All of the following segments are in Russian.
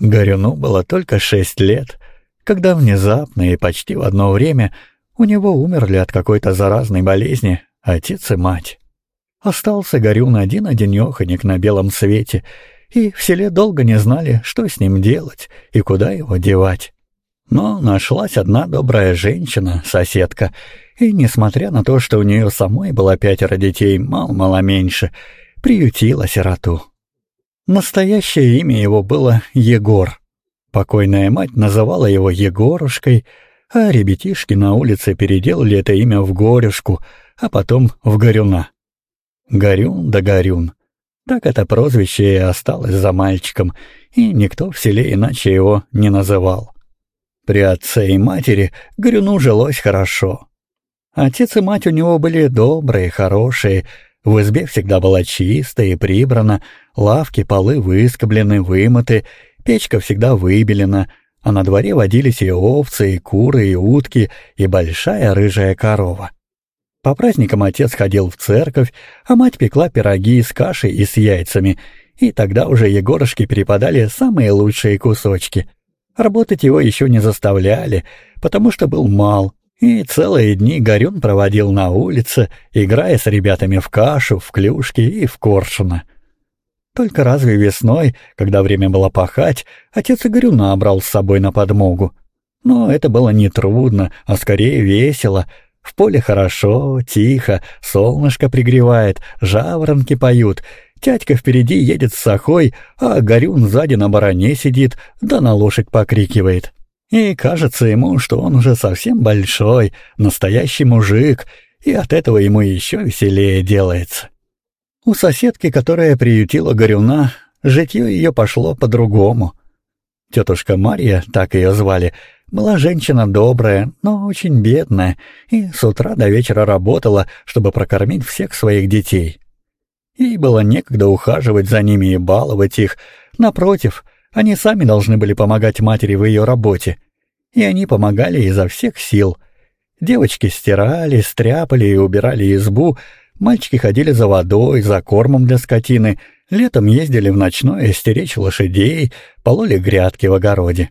Горюну было только шесть лет, когда внезапно и почти в одно время у него умерли от какой-то заразной болезни отец и мать. Остался Горюн один-одинеханик на белом свете, и в селе долго не знали, что с ним делать и куда его девать. Но нашлась одна добрая женщина, соседка, и, несмотря на то, что у нее самой было пятеро детей, мало-мало меньше, приютила сироту. Настоящее имя его было Егор. Покойная мать называла его Егорушкой, а ребятишки на улице переделали это имя в Горюшку, а потом в Горюна. Горюн да Горюн. Так это прозвище и осталось за мальчиком, и никто в селе иначе его не называл. При отце и матери Горюну жилось хорошо. Отец и мать у него были добрые, хорошие, в избе всегда было чисто и прибрано, лавки, полы выскоблены, вымыты, печка всегда выбелена, а на дворе водились и овцы, и куры, и утки, и большая рыжая корова. По праздникам отец ходил в церковь, а мать пекла пироги с кашей и с яйцами, и тогда уже Егорушке перепадали самые лучшие кусочки. Работать его еще не заставляли, потому что был мал, и целые дни Горюн проводил на улице, играя с ребятами в кашу, в клюшки и в коршуна. Только разве весной, когда время было пахать, отец и Горюна брал с собой на подмогу. Но это было не трудно, а скорее весело. В поле хорошо, тихо, солнышко пригревает, жаворонки поют. Тятька впереди едет с сахой, а Горюн сзади на баране сидит, да на лошадь покрикивает. И кажется ему, что он уже совсем большой, настоящий мужик, и от этого ему еще веселее делается. У соседки, которая приютила Горюна, житье ее пошло по-другому. Тетушка Марья, так ее звали, была женщина добрая, но очень бедная, и с утра до вечера работала, чтобы прокормить всех своих детей. Ей было некогда ухаживать за ними и баловать их. Напротив, они сами должны были помогать матери в ее работе. И они помогали изо всех сил. Девочки стирали, стряпали и убирали избу, мальчики ходили за водой, за кормом для скотины, летом ездили в ночное стеречь лошадей, пололи грядки в огороде.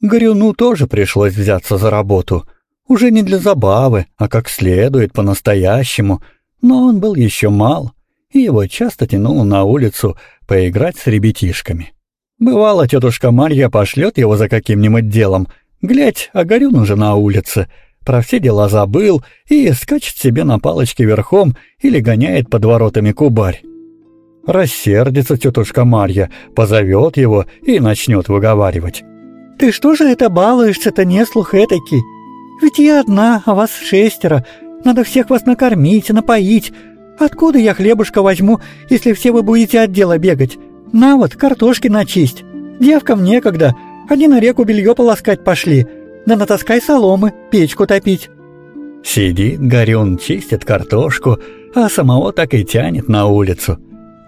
Горюну тоже пришлось взяться за работу. Уже не для забавы, а как следует, по-настоящему. Но он был еще мал, и его часто тянуло на улицу поиграть с ребятишками. Бывало, тетушка Марья пошлет его за каким-нибудь делом. Глядь, а Горюн уже на улице. Про все дела забыл и скачет себе на палочке верхом или гоняет под воротами кубарь. Рассердится тетушка Марья, позовет его и начнет выговаривать. «Ты что же это балуешься-то, не слух этакий? Ведь я одна, а вас шестеро. Надо всех вас накормить, напоить. Откуда я хлебушка возьму, если все вы будете от дела бегать? На вот, картошки начисть. Девкам некогда, они на реку белье полоскать пошли. Да натаскай соломы, печку топить». Сидит Горюн, чистит картошку, а самого так и тянет на улицу.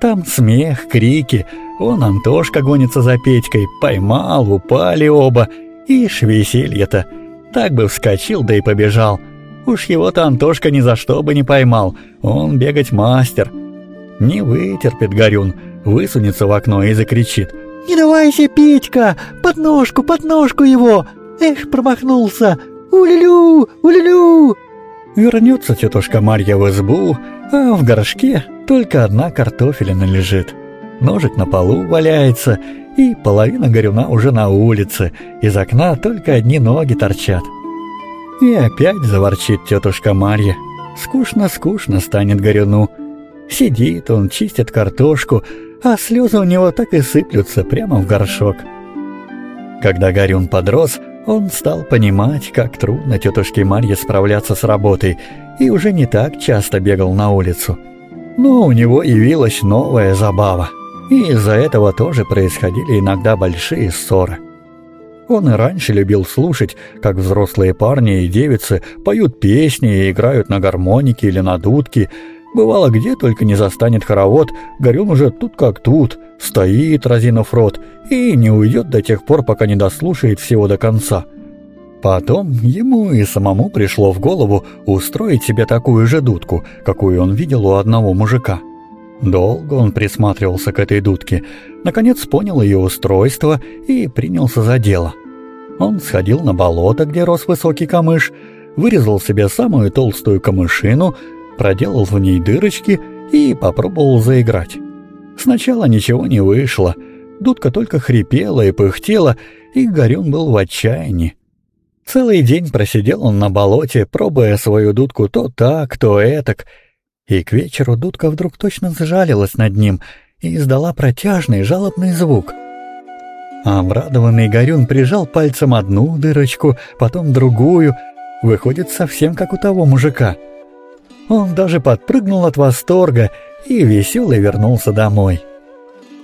Там смех, крики, он Антошка гонится за Петькой, поймал, упали оба. Ишь, веселье-то. Так бы вскочил, да и побежал. Уж его-то Антошка ни за что бы не поймал, он бегать мастер. Не вытерпит Горюн, высунется в окно и закричит. «Не давайся, Петька! Под ножку, под ножку его! Эх, промахнулся! Улюлю, улюлю!» Вернется тетушка Марья в избу, а в горшке только одна картофелина лежит. Ножик на полу валяется, и половина горюна уже на улице, из окна только одни ноги торчат. И опять заворчит тетушка Марья. Скучно-скучно станет горюну. Сидит он, чистит картошку, а слезы у него так и сыплются прямо в горшок. Когда Горюн подрос, он стал понимать, как трудно тетушке Марье справляться с работой, и уже не так часто бегал на улицу. Но у него явилась новая забава, и из-за этого тоже происходили иногда большие ссоры. Он и раньше любил слушать, как взрослые парни и девицы поют песни и играют на гармонике или на дудке, Бывало, где только не застанет хоровод, Горюн уже тут как тут, стоит, разинув рот, и не уйдет до тех пор, пока не дослушает всего до конца. Потом ему и самому пришло в голову устроить себе такую же дудку, какую он видел у одного мужика. Долго он присматривался к этой дудке, наконец понял ее устройство и принялся за дело. Он сходил на болото, где рос высокий камыш, вырезал себе самую толстую камышину, проделал в ней дырочки и попробовал заиграть. Сначала ничего не вышло, дудка только хрипела и пыхтела, и Горюн был в отчаянии. Целый день просидел он на болоте, пробуя свою дудку то так, то этак, и к вечеру дудка вдруг точно сжалилась над ним и издала протяжный жалобный звук. Обрадованный Горюн прижал пальцем одну дырочку, потом другую, выходит совсем как у того мужика. Он даже подпрыгнул от восторга и веселый вернулся домой.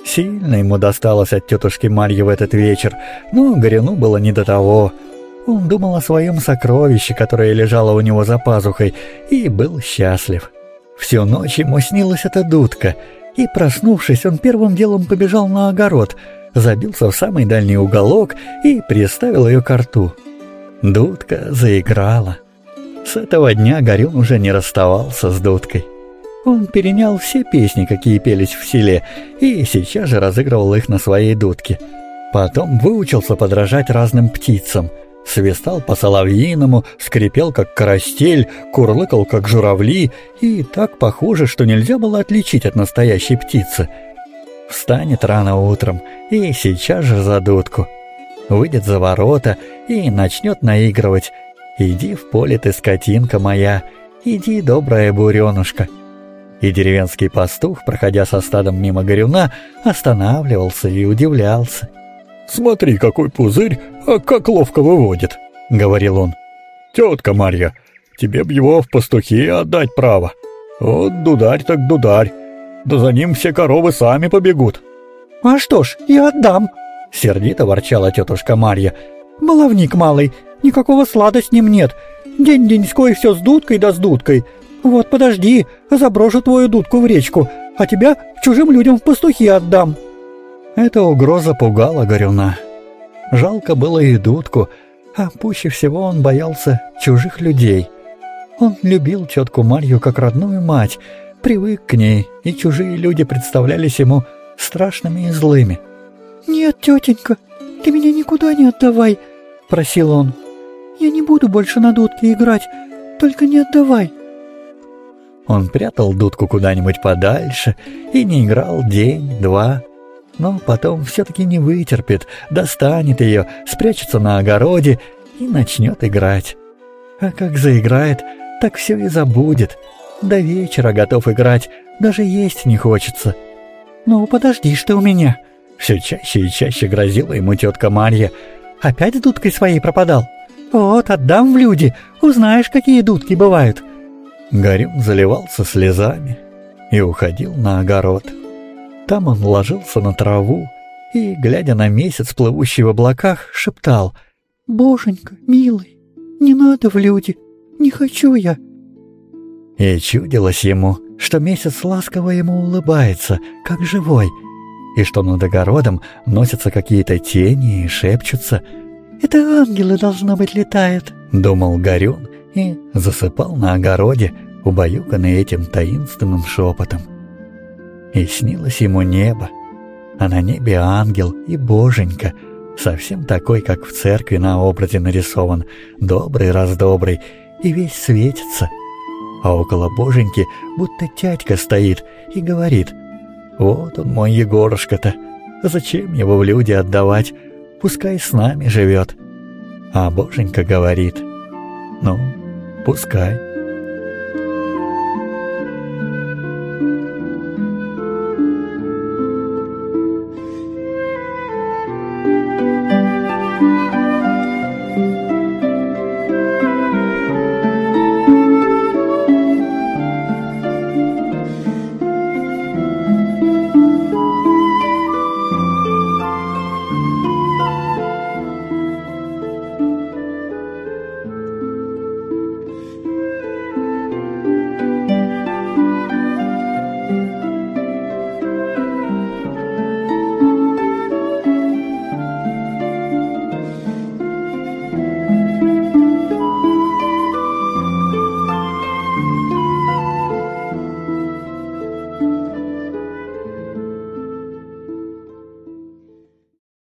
Сильно ему досталось от тетушки Марьи в этот вечер, но Горюну было не до того — он думал о своем сокровище, которое лежало у него за пазухой, и был счастлив. Всю ночь ему снилась эта дудка, и, проснувшись, он первым делом побежал на огород, забился в самый дальний уголок и приставил ее к рту. Дудка заиграла. С этого дня Горюн уже не расставался с дудкой. Он перенял все песни, какие пелись в селе, и сейчас же разыгрывал их на своей дудке. Потом выучился подражать разным птицам — свистал по-соловьиному, скрипел, как карастель, курлыкал, как журавли, и так похоже, что нельзя было отличить от настоящей птицы. Встанет рано утром и сейчас же за дудку. Выйдет за ворота и начнет наигрывать. «Иди в поле ты, скотинка моя, иди, добрая буренушка». И деревенский пастух, проходя со стадом мимо горюна, останавливался и удивлялся. «Смотри, какой пузырь, а как ловко выводит», — говорил он. «Тетка Марья, тебе б его в пастухи отдать право. Вот дударь так дударь, да за ним все коровы сами побегут». «А что ж, я отдам», — сердито ворчала тетушка Марья. «Баловник малый, никакого слада с ним нет. День-деньской все с дудкой да с дудкой. Вот подожди, заброшу твою дудку в речку, а тебя чужим людям в пастухи отдам». Эта угроза пугала Горюна. Жалко было и Дудку, а пуще всего он боялся чужих людей. Он любил тетку Марью как родную мать, привык к ней, и чужие люди представлялись ему страшными и злыми. «Нет, тетенька, ты меня никуда не отдавай», — просил он. «Я не буду больше на дудке играть, только не отдавай». Он прятал дудку куда-нибудь подальше и не играл день, два, но потом все-таки не вытерпит, достанет ее, спрячется на огороде и начнет играть. А как заиграет, так все и забудет. До вечера готов играть, даже есть не хочется. «Ну, подожди, что у меня?» Все чаще и чаще грозила ему тетка Марья. «Опять дудкой своей пропадал? Вот, отдам в люди, узнаешь, какие дудки бывают». Горюн заливался слезами и уходил на огород. Там он ложился на траву и, глядя на месяц, плывущий в облаках, шептал «Боженька, милый, не надо в люди, не хочу я». И чудилось ему, что месяц ласково ему улыбается, как живой, и что над огородом носятся какие-то тени и шепчутся. «Это ангелы, должно быть, летают», — думал Горюн и засыпал на огороде, убаюканный этим таинственным шепотом. И снилось ему небо, а на небе ангел и боженька, совсем такой, как в церкви на образе нарисован, добрый-раздобрый, и весь светится. А около боженьки будто тятька стоит и говорит, «Вот он, мой Егорушка-то, зачем его в люди отдавать, пускай с нами живет». А боженька говорит, «Ну, пускай».